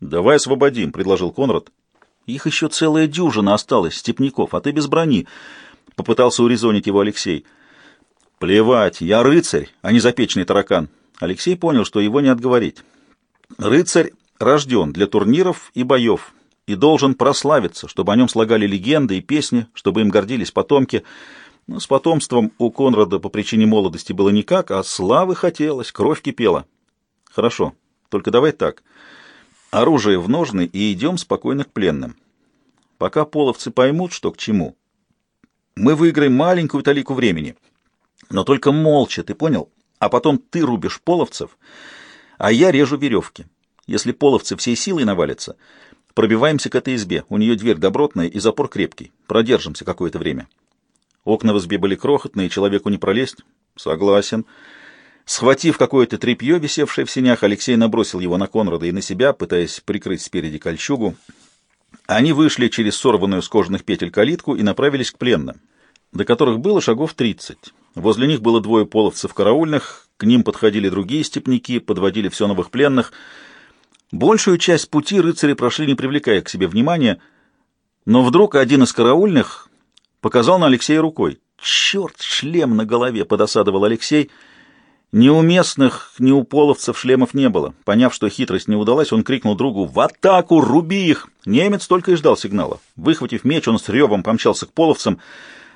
«Давай освободим», — предложил Конрад. «Их еще целая дюжина осталась, степняков, а ты без брони», — попытался урезонить его Алексей. «Плевать, я рыцарь, а не запечный таракан». Алексей понял, что его не отговорить. «Рыцарь рожден для турниров и боев и должен прославиться, чтобы о нем слагали легенды и песни, чтобы им гордились потомки». Но с потомством у Конрада по причине молодости было никак, а славы хотелось, кровь кипела. Хорошо, только давай так. Оружие в ножны и идем спокойно к пленным. Пока половцы поймут, что к чему, мы выиграем маленькую талику времени. Но только молча, ты понял? А потом ты рубишь половцев, а я режу веревки. Если половцы всей силой навалятся, пробиваемся к этой избе. У нее дверь добротная и запор крепкий. Продержимся какое-то время. Окна в избе были крохотные, человеку не пролезть. Согласен. Схватив какое-то тряпье, висевшее в сенях, Алексей набросил его на Конрада и на себя, пытаясь прикрыть спереди кольчугу. Они вышли через сорванную с кожаных петель калитку и направились к пленным, до которых было шагов тридцать. Возле них было двое половцев караульных, к ним подходили другие степняки, подводили все новых пленных. Большую часть пути рыцари прошли, не привлекая к себе внимания, но вдруг один из караульных Показал на Алексея рукой. «Черт, шлем на голове!» — подосадовал Алексей. Ни у местных, ни у половцев шлемов не было. Поняв, что хитрость не удалась, он крикнул другу «В атаку! Руби их!» Немец только и ждал сигнала. Выхватив меч, он с ревом помчался к половцам.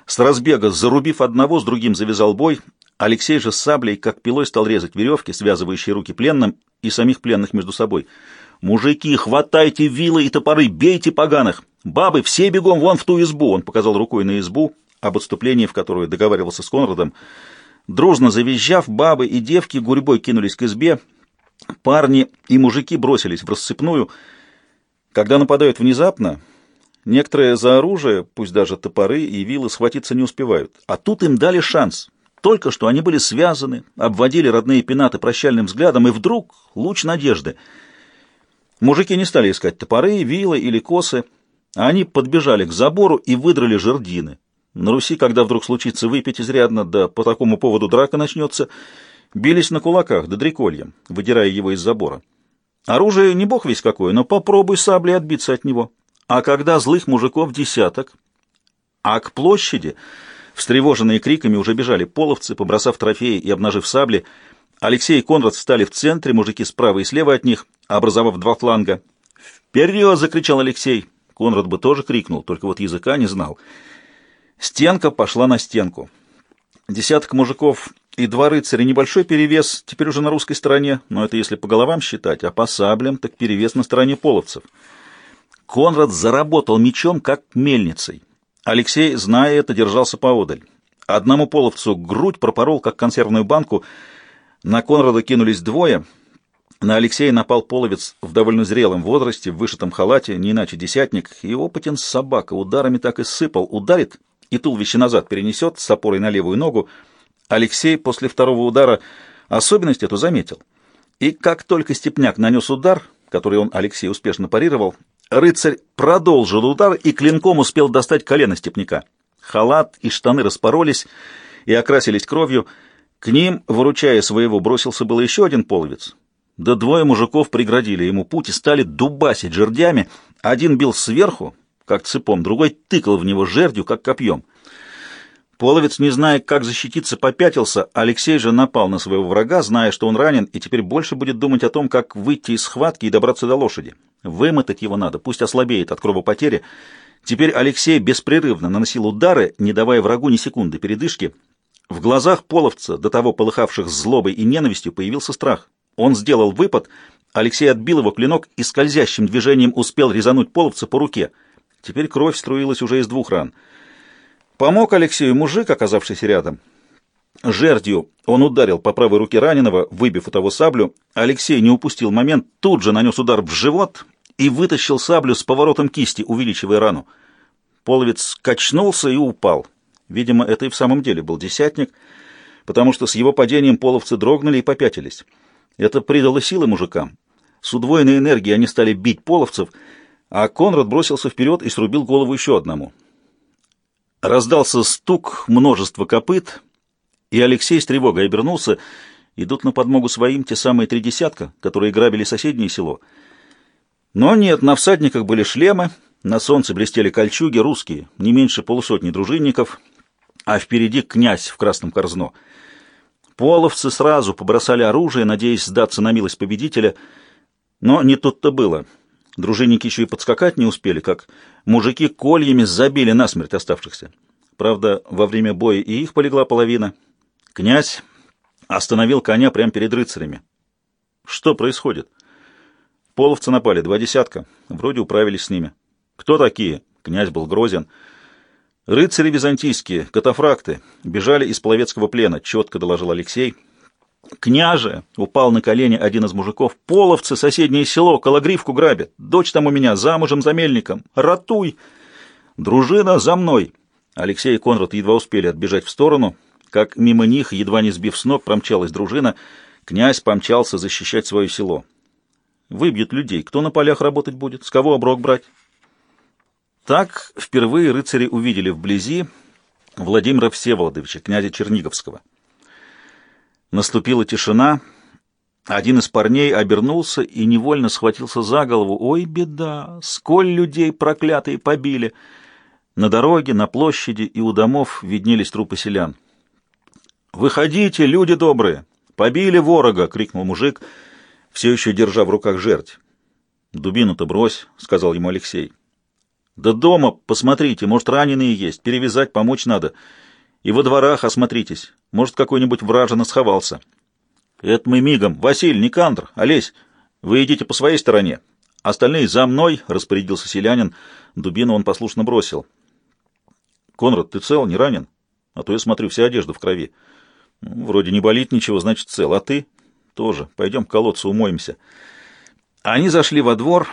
С разбега, зарубив одного, с другим завязал бой. Алексей же с саблей, как пилой, стал резать веревки, связывающие руки пленным и самих пленных между собой. «Мужики, хватайте вилы и топоры, бейте поганых! Бабы, все бегом вон в ту избу!» Он показал рукой на избу, об отступлении в которую договаривался с Конрадом. Дружно завизжав, бабы и девки гурьбой кинулись к избе. Парни и мужики бросились в рассыпную. Когда нападают внезапно, некоторые за оружие, пусть даже топоры и вилы, схватиться не успевают. А тут им дали шанс. Только что они были связаны, обводили родные пенаты прощальным взглядом, и вдруг луч надежды — Мужики не стали искать топоры, вилы или косы. Они подбежали к забору и выдрали жердины. На Руси, когда вдруг случится выпить изрядно, да по такому поводу драка начнется, бились на кулаках, да дрекольем, выдирая его из забора. Оружие не бог весь какое, но попробуй саблей отбиться от него. А когда злых мужиков десяток, а к площади, встревоженные криками, уже бежали половцы, побросав трофеи и обнажив сабли, Алексей и Конрад встали в центре, мужики справа и слева от них, образовав два фланга. «Вперед!» — закричал Алексей. Конрад бы тоже крикнул, только вот языка не знал. Стенка пошла на стенку. Десяток мужиков и два рыцаря, небольшой перевес, теперь уже на русской стороне, но это если по головам считать, а по саблям так перевес на стороне половцев. Конрад заработал мечом, как мельницей. Алексей, зная это, держался поодаль. Одному половцу грудь пропорол, как консервную банку — на Конрада кинулись двое. На Алексея напал половец в довольно зрелом возрасте, в вышитом халате, не иначе десятник, и опытен собака, ударами так и сыпал. Ударит и туловище назад перенесет с опорой на левую ногу. Алексей после второго удара особенность эту заметил. И как только Степняк нанес удар, который он, Алексей, успешно парировал, рыцарь продолжил удар и клинком успел достать колено Степняка. Халат и штаны распоролись и окрасились кровью, к ним, выручая своего, бросился было еще один половец. Да двое мужиков преградили ему путь и стали дубасить жердями. Один бил сверху, как цепом, другой тыкал в него жердью, как копьем. Половец, не зная, как защититься, попятился. Алексей же напал на своего врага, зная, что он ранен, и теперь больше будет думать о том, как выйти из схватки и добраться до лошади. Вымотать его надо, пусть ослабеет от кровопотери. Теперь Алексей беспрерывно наносил удары, не давая врагу ни секунды передышки. В глазах половца, до того полыхавших злобой и ненавистью, появился страх. Он сделал выпад, Алексей отбил его клинок и скользящим движением успел резануть половца по руке. Теперь кровь струилась уже из двух ран. Помог Алексею мужик, оказавшийся рядом. Жердью он ударил по правой руке раненого, выбив у того саблю. Алексей не упустил момент, тут же нанес удар в живот и вытащил саблю с поворотом кисти, увеличивая рану. Половец качнулся и упал. Видимо, это и в самом деле был десятник, потому что с его падением половцы дрогнули и попятились. Это придало силы мужикам. С удвоенной энергией они стали бить половцев, а Конрад бросился вперед и срубил голову еще одному. Раздался стук множества копыт, и Алексей с тревогой обернулся. Идут на подмогу своим те самые три десятка, которые грабили соседнее село. Но нет, на всадниках были шлемы, на солнце блестели кольчуги, русские, не меньше полусотни дружинников, а впереди князь в красном корзно. Половцы сразу побросали оружие, надеясь сдаться на милость победителя, но не тут-то было. Дружинники еще и подскакать не успели, как мужики кольями забили насмерть оставшихся. Правда, во время боя и их полегла половина. Князь остановил коня прямо перед рыцарями. Что происходит? Половцы напали, два десятка. Вроде управились с ними. Кто такие? Князь был грозен. Рыцари византийские, катафракты, бежали из половецкого плена, четко доложил Алексей. «Княже!» — упал на колени один из мужиков. «Половцы, соседнее село, Кологривку грабят. Дочь там у меня, замужем за мельником. Ратуй!» «Дружина, за мной!» Алексей и Конрад едва успели отбежать в сторону, как мимо них, едва не сбив с ног, промчалась дружина. Князь помчался защищать свое село. «Выбьют людей. Кто на полях работать будет? С кого оброк брать?» Так впервые рыцари увидели вблизи Владимира Всеволодовича, князя Черниговского. Наступила тишина. Один из парней обернулся и невольно схватился за голову. «Ой, беда! Сколь людей проклятые побили!» На дороге, на площади и у домов виднелись трупы селян. «Выходите, люди добрые! Побили ворога!» — крикнул мужик, все еще держа в руках жерть. «Дубину-то брось!» — сказал ему Алексей. «Да дома посмотрите, может, раненые есть, перевязать помочь надо. И во дворах осмотритесь, может, какой-нибудь вражина сховался. Это мы мигом. Василий, Никандр, Олесь, вы идите по своей стороне. Остальные за мной, — распорядился селянин. Дубину он послушно бросил. Конрад, ты цел, не ранен? А то я смотрю, вся одежда в крови. Ну, вроде не болит ничего, значит, цел. А ты? Тоже. Пойдем к колодцу умоемся. Они зашли во двор.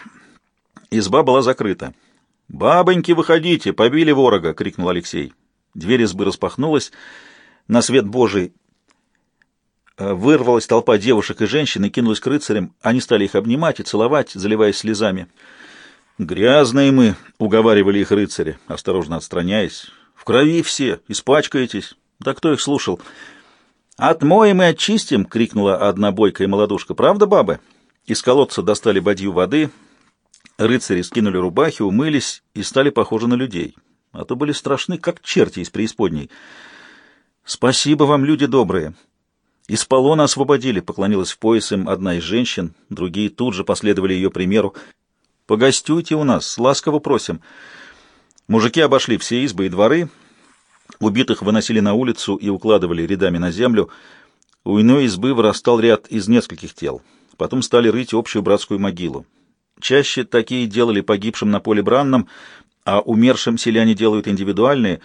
Изба была закрыта. «Бабоньки, выходите! Побили ворога!» — крикнул Алексей. Дверь избы распахнулась. На свет Божий э, вырвалась толпа девушек и женщин и кинулась к рыцарям. Они стали их обнимать и целовать, заливаясь слезами. «Грязные мы!» — уговаривали их рыцари, осторожно отстраняясь. «В крови все! Испачкаетесь!» Да кто их слушал? «Отмоем и очистим!» — крикнула одна бойкая молодушка. «Правда, бабы?» Из колодца достали бадью воды. Рыцари скинули рубахи, умылись и стали похожи на людей а то были страшны, как черти из преисподней. «Спасибо вам, люди добрые!» «Из полона освободили», — поклонилась в пояс им одна из женщин, другие тут же последовали ее примеру. «Погостюйте у нас, ласково просим». Мужики обошли все избы и дворы, убитых выносили на улицу и укладывали рядами на землю. У иной избы вырастал ряд из нескольких тел. Потом стали рыть общую братскую могилу. Чаще такие делали погибшим на поле бранном, а умершим селяне делают индивидуальные,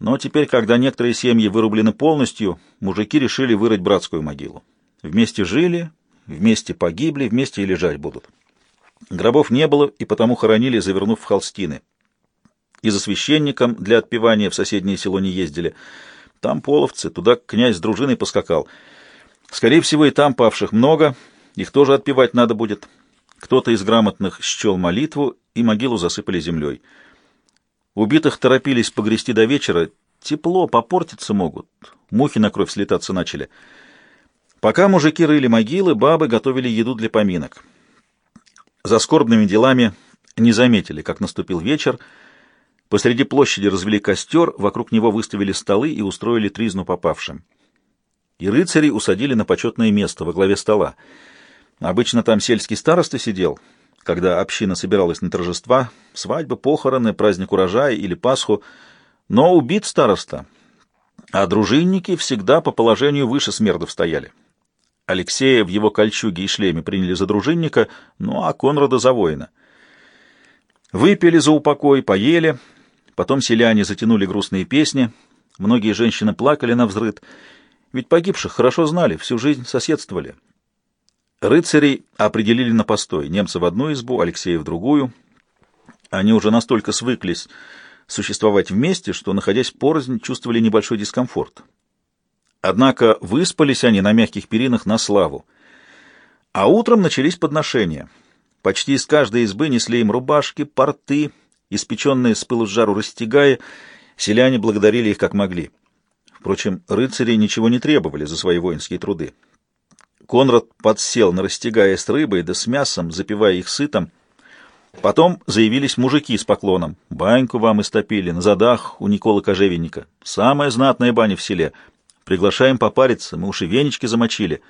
но теперь, когда некоторые семьи вырублены полностью, мужики решили вырыть братскую могилу. Вместе жили, вместе погибли, вместе и лежать будут. Гробов не было, и потому хоронили, завернув в холстины. И за священником для отпевания в соседнее село не ездили. Там половцы, туда князь с дружиной поскакал. Скорее всего, и там павших много, их тоже отпевать надо будет. Кто-то из грамотных счел молитву, и могилу засыпали землей. Убитых торопились погрести до вечера. Тепло, попортиться могут. Мухи на кровь слетаться начали. Пока мужики рыли могилы, бабы готовили еду для поминок. За скорбными делами не заметили, как наступил вечер. Посреди площади развели костер, вокруг него выставили столы и устроили тризну попавшим. И рыцарей усадили на почетное место во главе стола. Обычно там сельский староста сидел — когда община собиралась на торжества, свадьбы, похороны, праздник урожая или Пасху, но убит староста, а дружинники всегда по положению выше смердов стояли. Алексея в его кольчуге и шлеме приняли за дружинника, ну а Конрада за воина. Выпили за упокой, поели, потом селяне затянули грустные песни, многие женщины плакали на взрыд, ведь погибших хорошо знали, всю жизнь соседствовали. Рыцарей определили на постой, немцы в одну избу, Алексея в другую. Они уже настолько свыклись существовать вместе, что, находясь порознь, чувствовали небольшой дискомфорт. Однако выспались они на мягких перинах на славу. А утром начались подношения. Почти из каждой избы несли им рубашки, порты, испеченные с пылу с жару растягая, селяне благодарили их как могли. Впрочем, рыцари ничего не требовали за свои воинские труды. Конрад подсел на растягая с рыбой да с мясом, запивая их сытом. Потом заявились мужики с поклоном. Баньку вам истопили, на задах у Николы Кожевенника. Самая знатная баня в селе. Приглашаем попариться, мы уж и венички замочили.